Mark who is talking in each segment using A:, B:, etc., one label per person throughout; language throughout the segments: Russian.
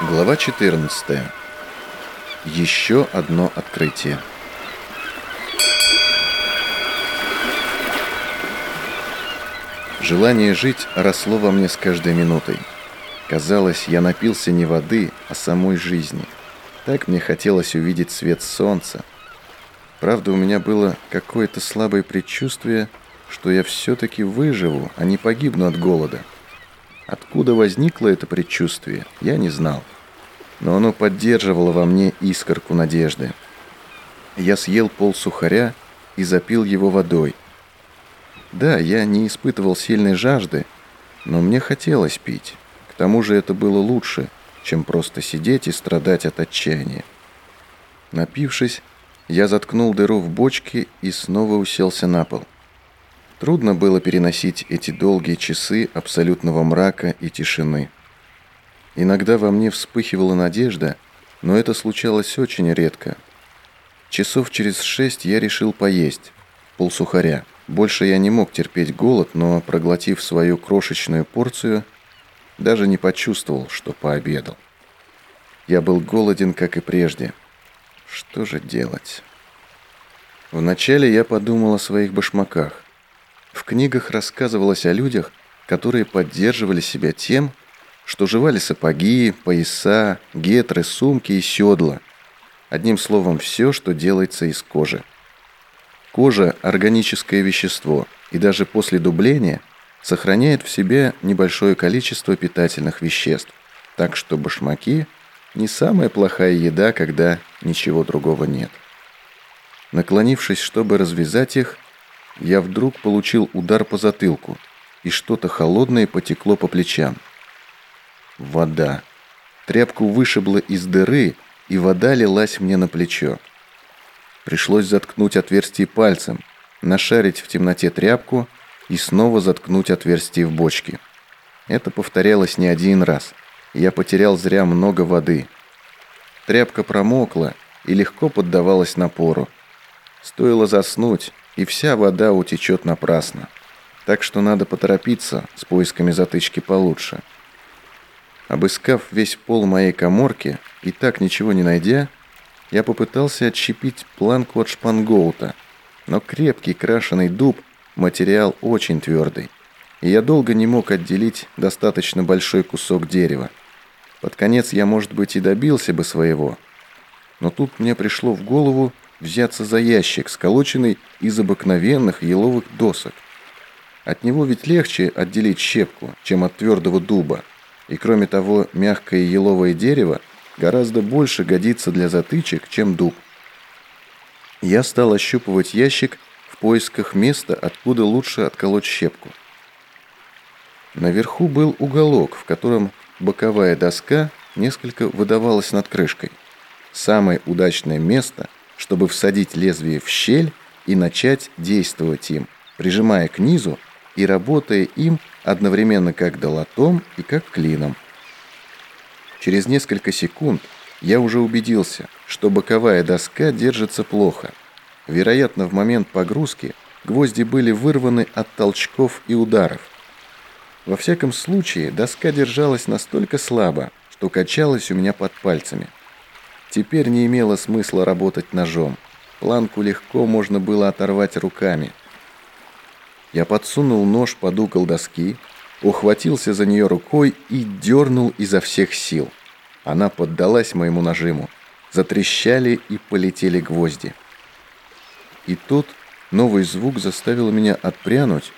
A: Глава 14. Еще одно открытие. Желание жить росло во мне с каждой минутой. Казалось, я напился не воды, а самой жизни. Так мне хотелось увидеть свет солнца. Правда, у меня было какое-то слабое предчувствие, что я все-таки выживу, а не погибну от голода. Откуда возникло это предчувствие, я не знал. Но оно поддерживало во мне искорку надежды. Я съел пол сухаря и запил его водой. Да, я не испытывал сильной жажды, но мне хотелось пить. К тому же это было лучше, чем просто сидеть и страдать от отчаяния. Напившись, я заткнул дыру в бочке и снова уселся на пол. Трудно было переносить эти долгие часы абсолютного мрака и тишины. Иногда во мне вспыхивала надежда, но это случалось очень редко. Часов через шесть я решил поесть. Полсухаря. Больше я не мог терпеть голод, но, проглотив свою крошечную порцию, даже не почувствовал, что пообедал. Я был голоден, как и прежде. Что же делать? Вначале я подумал о своих башмаках. В книгах рассказывалось о людях, которые поддерживали себя тем, что жевали сапоги, пояса, гетры, сумки и седла. Одним словом, все, что делается из кожи. Кожа – органическое вещество, и даже после дубления сохраняет в себе небольшое количество питательных веществ, так что башмаки – не самая плохая еда, когда ничего другого нет. Наклонившись, чтобы развязать их, я вдруг получил удар по затылку, и что-то холодное потекло по плечам. Вода. Тряпку вышибло из дыры, и вода лилась мне на плечо. Пришлось заткнуть отверстие пальцем, нашарить в темноте тряпку и снова заткнуть отверстие в бочке. Это повторялось не один раз. Я потерял зря много воды. Тряпка промокла и легко поддавалась напору. Стоило заснуть, и вся вода утечет напрасно. Так что надо поторопиться с поисками затычки получше. Обыскав весь пол моей коморки и так ничего не найдя, я попытался отщепить планку от шпангоута, но крепкий крашеный дуб – материал очень твердый, и я долго не мог отделить достаточно большой кусок дерева. Под конец я, может быть, и добился бы своего, но тут мне пришло в голову взяться за ящик, сколоченный из обыкновенных еловых досок. От него ведь легче отделить щепку, чем от твердого дуба, и кроме того, мягкое еловое дерево гораздо больше годится для затычек, чем дуб. Я стал ощупывать ящик в поисках места, откуда лучше отколоть щепку. Наверху был уголок, в котором боковая доска несколько выдавалась над крышкой. Самое удачное место, чтобы всадить лезвие в щель и начать действовать им, прижимая к низу и работая им одновременно как долотом и как клином. Через несколько секунд я уже убедился, что боковая доска держится плохо. Вероятно, в момент погрузки гвозди были вырваны от толчков и ударов. Во всяком случае, доска держалась настолько слабо, что качалась у меня под пальцами. Теперь не имело смысла работать ножом. Планку легко можно было оторвать руками. Я подсунул нож под угол доски, ухватился за нее рукой и дернул изо всех сил. Она поддалась моему нажиму. Затрещали и полетели гвозди. И тут новый звук заставил меня отпрянуть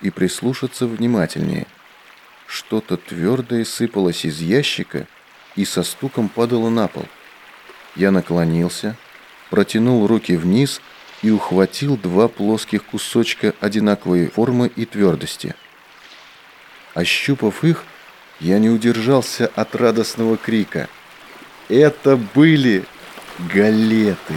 A: и прислушаться внимательнее. Что-то твердое сыпалось из ящика и со стуком падало на пол. Я наклонился, протянул руки вниз и ухватил два плоских кусочка одинаковой формы и твердости – Ощупав их, я не удержался от радостного крика. Это были галеты.